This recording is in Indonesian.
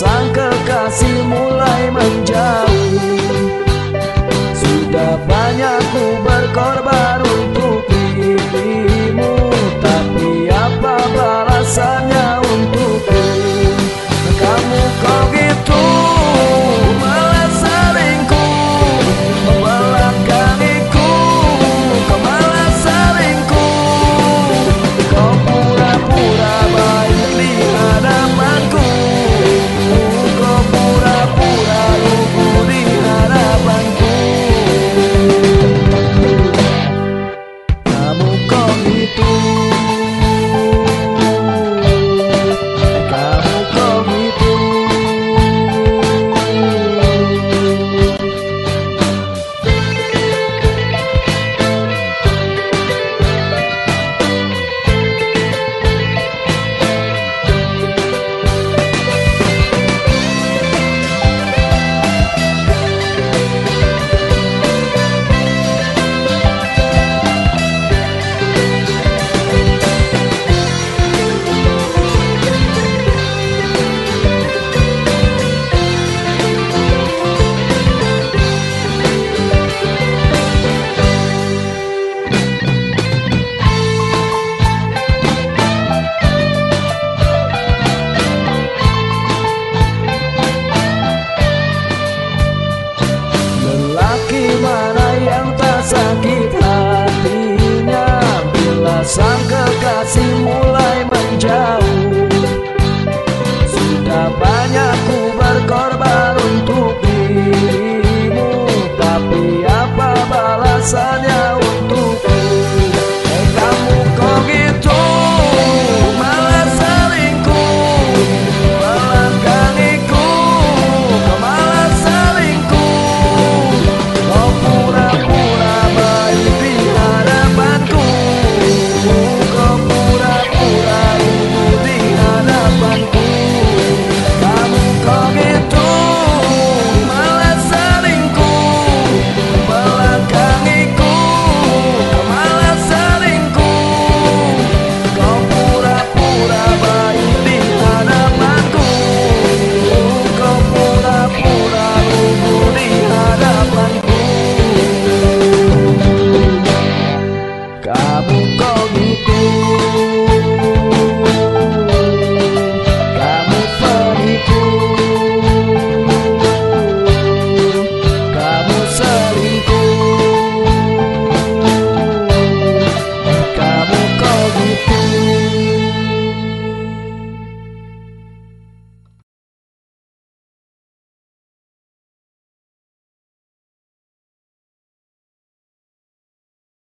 Sang kekasih mulai menjauh. Sudah banyak ku berkorban. passar minha